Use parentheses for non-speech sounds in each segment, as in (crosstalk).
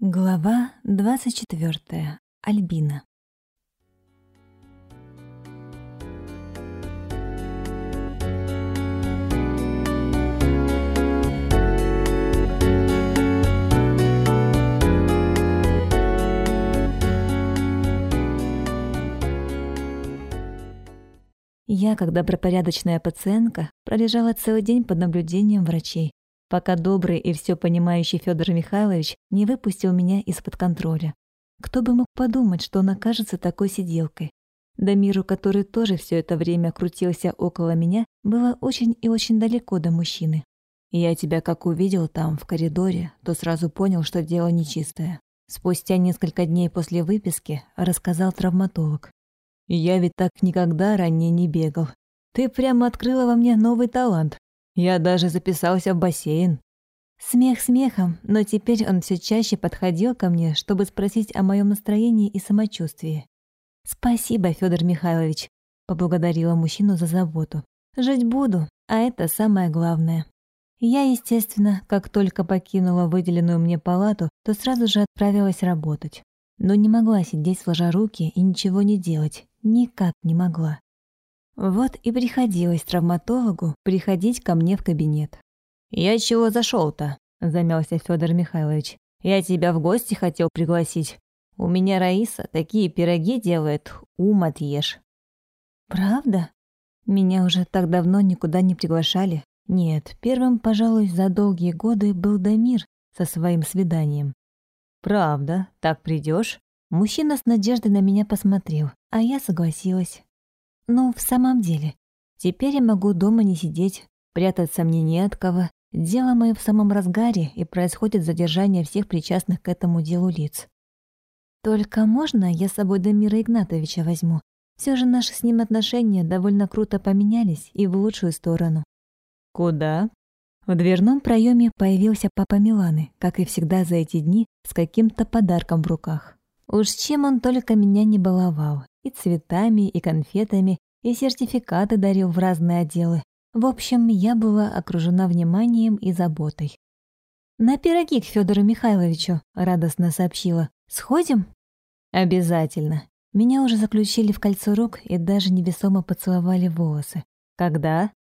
Глава 24. Альбина. Я, когда пропорядочная пациентка, пролежала целый день под наблюдением врачей, пока добрый и все понимающий Федор Михайлович не выпустил меня из-под контроля. Кто бы мог подумать, что он окажется такой сиделкой? До Дамиру, который тоже все это время крутился около меня, было очень и очень далеко до мужчины. Я тебя как увидел там, в коридоре, то сразу понял, что дело нечистое. Спустя несколько дней после выписки рассказал травматолог. Я ведь так никогда ранее не бегал. Ты прямо открыла во мне новый талант, я даже записался в бассейн. Смех смехом, но теперь он все чаще подходил ко мне, чтобы спросить о моем настроении и самочувствии. «Спасибо, Федор Михайлович», — поблагодарила мужчину за заботу. «Жить буду, а это самое главное». Я, естественно, как только покинула выделенную мне палату, то сразу же отправилась работать. Но не могла сидеть сложа руки и ничего не делать. Никак не могла. Вот и приходилось травматологу приходить ко мне в кабинет. «Я чего зашел-то?» – замялся Федор Михайлович. «Я тебя в гости хотел пригласить. У меня Раиса такие пироги делает, ум отъешь». «Правда? Меня уже так давно никуда не приглашали». Нет, первым, пожалуй, за долгие годы был Дамир со своим свиданием. «Правда? Так придешь?» Мужчина с надеждой на меня посмотрел, а я согласилась. Но в самом деле, теперь я могу дома не сидеть, прятаться мне не от кого. Дело мое в самом разгаре, и происходит задержание всех причастных к этому делу лиц. Только можно я с собой Дамира Игнатовича возьму? Все же наши с ним отношения довольно круто поменялись и в лучшую сторону. Куда? В дверном проеме появился папа Миланы, как и всегда за эти дни, с каким-то подарком в руках. Уж чем он только меня не баловал и цветами, и конфетами, и сертификаты дарил в разные отделы. В общем, я была окружена вниманием и заботой. «На пироги к Федору Михайловичу», — радостно сообщила. «Сходим?» «Обязательно». Меня уже заключили в кольцо рук и даже невесомо поцеловали волосы. «Когда?»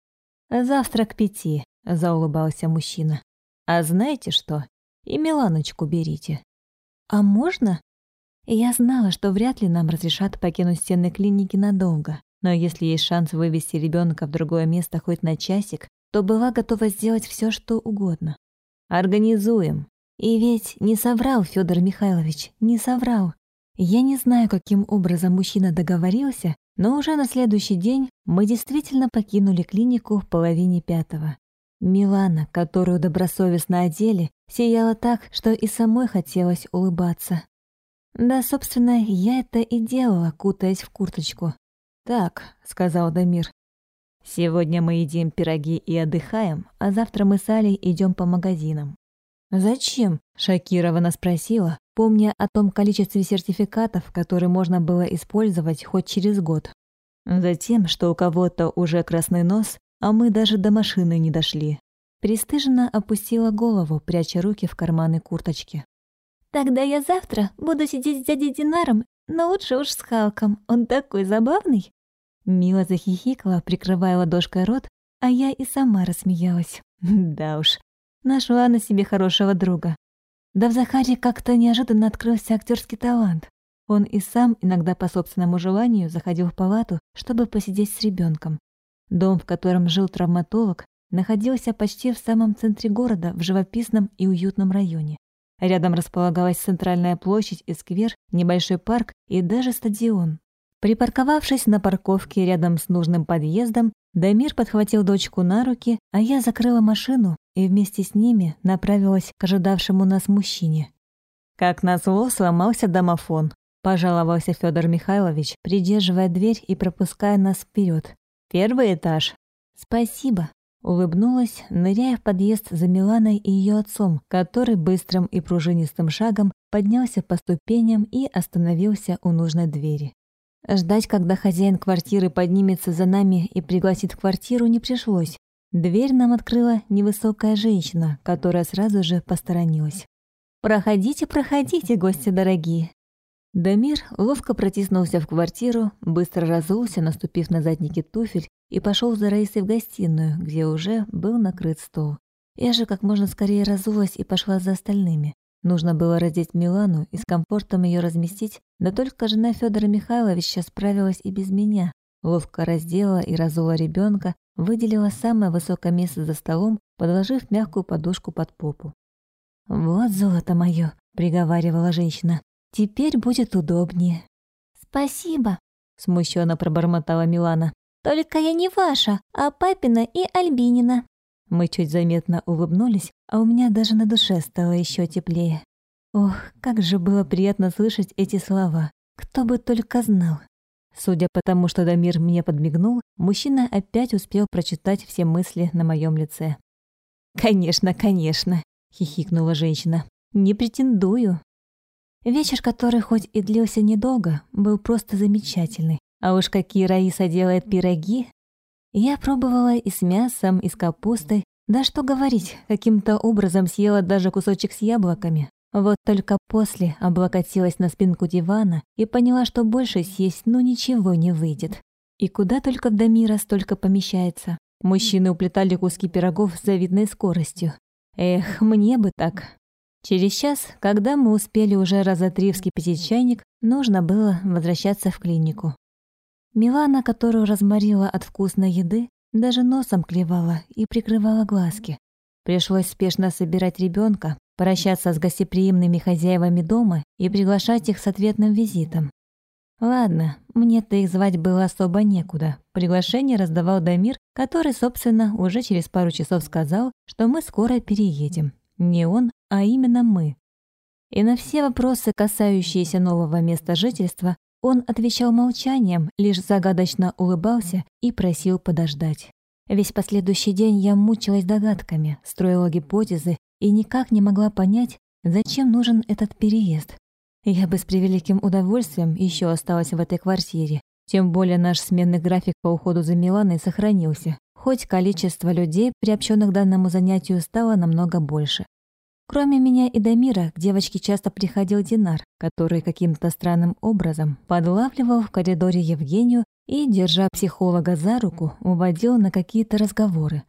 «Завтра к пяти», — заулыбался мужчина. «А знаете что? И Миланочку берите». «А можно?» Я знала, что вряд ли нам разрешат покинуть стены клиники надолго. Но если есть шанс вывести ребенка в другое место хоть на часик, то была готова сделать все, что угодно. Организуем. И ведь не соврал Федор Михайлович, не соврал. Я не знаю, каким образом мужчина договорился, но уже на следующий день мы действительно покинули клинику в половине пятого. Милана, которую добросовестно одели, сияла так, что и самой хотелось улыбаться. Да, собственно, я это и делала, кутаясь в курточку. «Так», — сказал Дамир. «Сегодня мы едим пироги и отдыхаем, а завтра мы с Алей идем по магазинам». «Зачем?» — шокированно спросила, помня о том количестве сертификатов, которые можно было использовать хоть через год. Затем, что у кого-то уже красный нос, а мы даже до машины не дошли. Престыженно опустила голову, пряча руки в карманы курточки. Тогда я завтра буду сидеть с дядей Динаром, но лучше уж с Халком, он такой забавный». Мила захихикала, прикрывая ладошкой рот, а я и сама рассмеялась. (laughs) Да уж, нашла на себе хорошего друга. Да в Захаре как-то неожиданно открылся актерский талант. Он и сам иногда по собственному желанию заходил в палату, чтобы посидеть с ребенком. Дом, в котором жил травматолог, находился почти в самом центре города, в живописном и уютном районе. Рядом располагалась центральная площадь и сквер, небольшой парк и даже стадион. Припарковавшись на парковке рядом с нужным подъездом, Дамир подхватил дочку на руки, а я закрыла машину и вместе с ними направилась к ожидавшему нас мужчине. Как назло, сломался домофон. Пожаловался Федор Михайлович, придерживая дверь и пропуская нас вперед. «Первый этаж». «Спасибо», Улыбнулась, ныряя в подъезд за Миланой и ее отцом, который быстрым и пружинистым шагом поднялся по ступеням и остановился у нужной двери. Ждать, когда хозяин квартиры поднимется за нами и пригласит в квартиру, не пришлось. Дверь нам открыла невысокая женщина, которая сразу же посторонилась. «Проходите, проходите, гости дорогие!» Дамир ловко протиснулся в квартиру, быстро разулся, наступив на задники туфель, и пошел за Раисой в гостиную, где уже был накрыт стол. Я же как можно скорее разулась и пошла за остальными. Нужно было раздеть Милану и с комфортом ее разместить, да только жена Федора Михайловича справилась и без меня. Ловко раздела и разула ребенка, выделила самое высокое место за столом, подложив мягкую подушку под попу. «Вот золото мое!» — приговаривала женщина. Теперь будет удобнее». «Спасибо», — смущенно пробормотала Милана. «Только я не ваша, а папина и Альбинина». Мы чуть заметно улыбнулись, а у меня даже на душе стало еще теплее. Ох, как же было приятно слышать эти слова. Кто бы только знал. Судя по тому, что Дамир мне подмигнул, мужчина опять успел прочитать все мысли на моем лице. «Конечно, конечно», — хихикнула женщина. «Не претендую, Вечер, который хоть и длился недолго, был просто замечательный. А уж какие Раиса делает пироги. Я пробовала и с мясом, и с капустой. Да что говорить, каким-то образом съела даже кусочек с яблоками. Вот только после облокотилась на спинку дивана и поняла, что больше съесть ну ничего не выйдет. И куда только в Дамира столько помещается. Мужчины уплетали куски пирогов с завидной скоростью. Эх, мне бы так. Через час, когда мы успели уже разотривский пить чайник, нужно было возвращаться в клинику. Милана, которую разморила от вкусной еды, даже носом клевала и прикрывала глазки. Пришлось спешно собирать ребенка, прощаться с гостеприимными хозяевами дома и приглашать их с ответным визитом. Ладно, мне-то их звать было особо некуда. Приглашение раздавал Дамир, который, собственно, уже через пару часов сказал, что мы скоро переедем. Не он, а именно мы. И на все вопросы, касающиеся нового места жительства, он отвечал молчанием, лишь загадочно улыбался и просил подождать. Весь последующий день я мучилась догадками, строила гипотезы и никак не могла понять, зачем нужен этот переезд. Я бы с превеликим удовольствием еще осталась в этой квартире, тем более наш сменный график по уходу за Миланой сохранился, хоть количество людей, приобщенных к данному занятию, стало намного больше. Кроме меня и Дамира, к девочке часто приходил Динар, который каким-то странным образом подлавливал в коридоре Евгению и, держа психолога за руку, уводил на какие-то разговоры.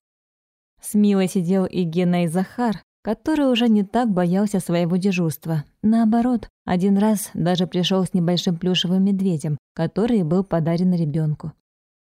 С Милой сидел и Гена и Захар, который уже не так боялся своего дежурства. Наоборот, один раз даже пришел с небольшим плюшевым медведем, который был подарен ребенку.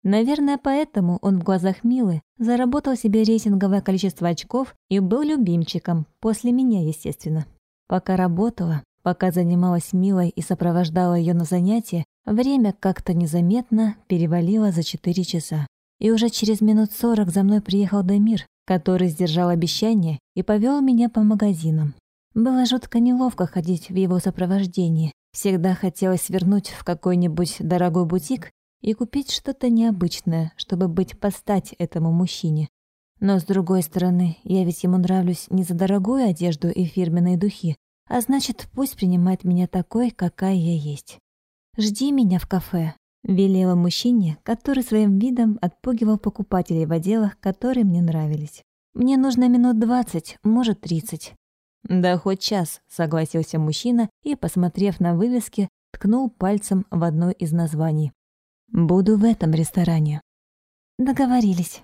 Наверное, поэтому он в глазах Милы заработал себе рейтинговое количество очков и был любимчиком, после меня, естественно. Пока работала, пока занималась Милой и сопровождала ее на занятия, время как-то незаметно перевалило за 4 часа. И уже через минут 40 за мной приехал Дамир, который сдержал обещание и повел меня по магазинам. Было жутко неловко ходить в его сопровождении. Всегда хотелось свернуть в какой-нибудь дорогой бутик и купить что-то необычное, чтобы быть по стать этому мужчине. Но, с другой стороны, я ведь ему нравлюсь не за дорогую одежду и фирменные духи, а значит, пусть принимает меня такой, какая я есть. «Жди меня в кафе», — велела мужчине, который своим видом отпугивал покупателей в отделах, которые мне нравились. «Мне нужно минут двадцать, может, тридцать». «Да хоть час», — согласился мужчина и, посмотрев на вывески, ткнул пальцем в одно из названий. Буду в этом ресторане. Договорились.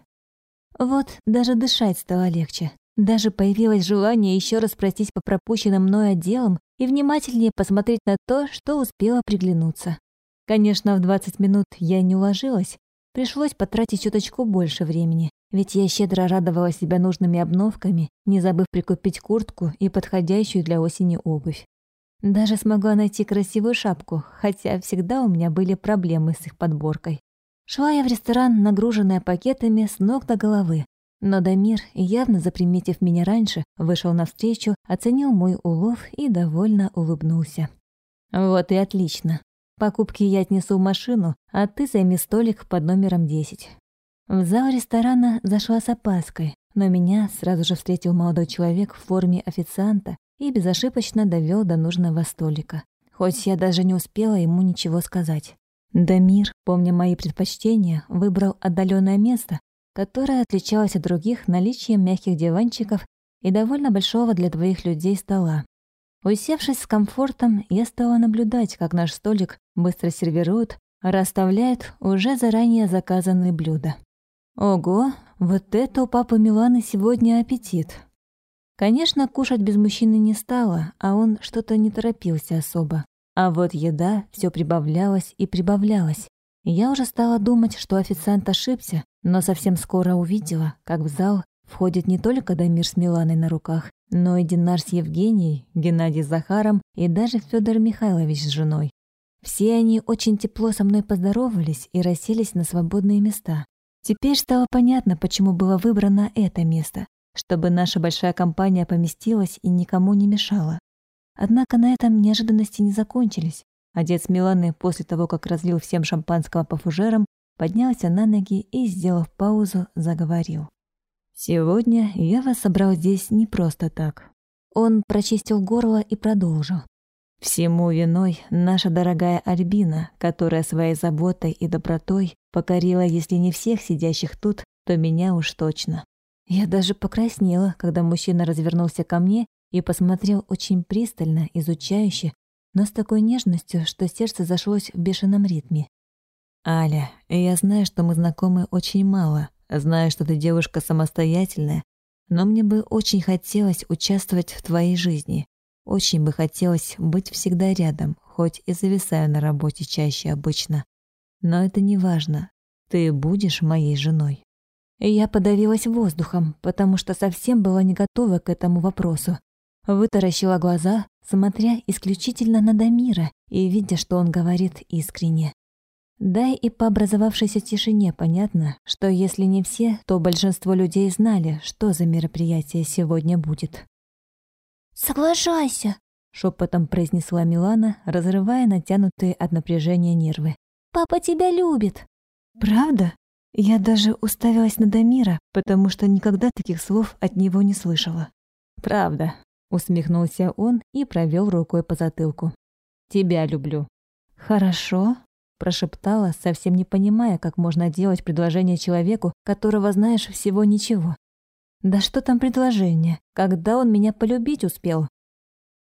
Вот даже дышать стало легче. Даже появилось желание еще раз пройтись по пропущенным мной отделам и внимательнее посмотреть на то, что успела приглянуться. Конечно, в 20 минут я не уложилась. Пришлось потратить чуточку больше времени, ведь я щедро радовала себя нужными обновками, не забыв прикупить куртку и подходящую для осени обувь. Даже смогла найти красивую шапку, хотя всегда у меня были проблемы с их подборкой. Шла я в ресторан, нагруженная пакетами с ног до головы. Но Дамир, явно заприметив меня раньше, вышел навстречу, оценил мой улов и довольно улыбнулся. «Вот и отлично. Покупки я отнесу в машину, а ты займи столик под номером 10». В зал ресторана зашла с опаской, но меня сразу же встретил молодой человек в форме официанта и безошибочно довел до нужного столика. Хоть я даже не успела ему ничего сказать. Дамир, помня мои предпочтения, выбрал отдаленное место, которое отличалось от других наличием мягких диванчиков и довольно большого для двоих людей стола. Усевшись с комфортом, я стала наблюдать, как наш столик быстро сервируют, расставляют уже заранее заказанные блюда. Ого, вот это у папы Миланы сегодня аппетит! Конечно, кушать без мужчины не стало, а он что-то не торопился особо. А вот еда все прибавлялась и прибавлялась. Я уже стала думать, что официант ошибся, но совсем скоро увидела, как в зал входит не только Дамир с Миланой на руках, но и Динар с Евгенией, Геннадий с Захаром и даже Федор Михайлович с женой. Все они очень тепло со мной поздоровались и расселись на свободные места. Теперь стало понятно, почему было выбрано это место чтобы наша большая компания поместилась и никому не мешала. Однако на этом неожиданности не закончились. Отец Миланы, после того, как разлил всем шампанского по фужерам, поднялся на ноги и, сделав паузу, заговорил. «Сегодня я вас собрал здесь не просто так». Он прочистил горло и продолжил. Всему виной наша дорогая Альбина, которая своей заботой и добротой покорила, если не всех сидящих тут, то меня уж точно. Я даже покраснела, когда мужчина развернулся ко мне и посмотрел очень пристально, изучающе, но с такой нежностью, что сердце зашлось в бешеном ритме. «Аля, я знаю, что мы знакомы очень мало, знаю, что ты девушка самостоятельная, но мне бы очень хотелось участвовать в твоей жизни. Очень бы хотелось быть всегда рядом, хоть и зависаю на работе чаще обычно. Но это не важно. Ты будешь моей женой» и я подавилась воздухом, потому что совсем была не готова к этому вопросу. Вытаращила глаза, смотря исключительно на Дамира и видя, что он говорит искренне. Да и по образовавшейся тишине понятно, что если не все, то большинство людей знали, что за мероприятие сегодня будет. «Соглашайся!» — шепотом произнесла Милана, разрывая натянутые от напряжения нервы. «Папа тебя любит!» «Правда?» Я даже уставилась на Дамира, потому что никогда таких слов от него не слышала. «Правда», — усмехнулся он и провел рукой по затылку. «Тебя люблю». «Хорошо», — прошептала, совсем не понимая, как можно делать предложение человеку, которого знаешь всего ничего. «Да что там предложение? Когда он меня полюбить успел?»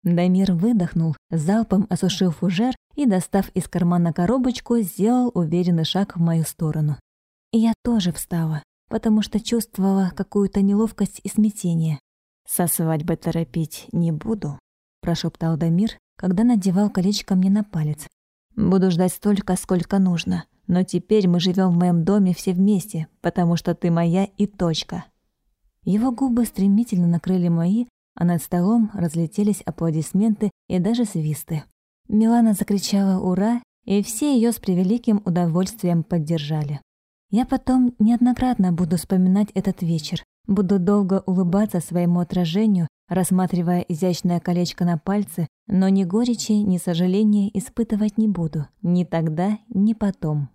Дамир выдохнул, залпом осушил фужер и, достав из кармана коробочку, сделал уверенный шаг в мою сторону. И я тоже встала, потому что чувствовала какую-то неловкость и смятение. «Сосвадьбы торопить не буду», – прошептал Дамир, когда надевал колечко мне на палец. «Буду ждать столько, сколько нужно, но теперь мы живем в моем доме все вместе, потому что ты моя и точка». Его губы стремительно накрыли мои, а над столом разлетелись аплодисменты и даже свисты. Милана закричала «Ура!» и все ее с превеликим удовольствием поддержали. Я потом неоднократно буду вспоминать этот вечер. Буду долго улыбаться своему отражению, рассматривая изящное колечко на пальце, но ни горечи, ни сожаления испытывать не буду. Ни тогда, ни потом.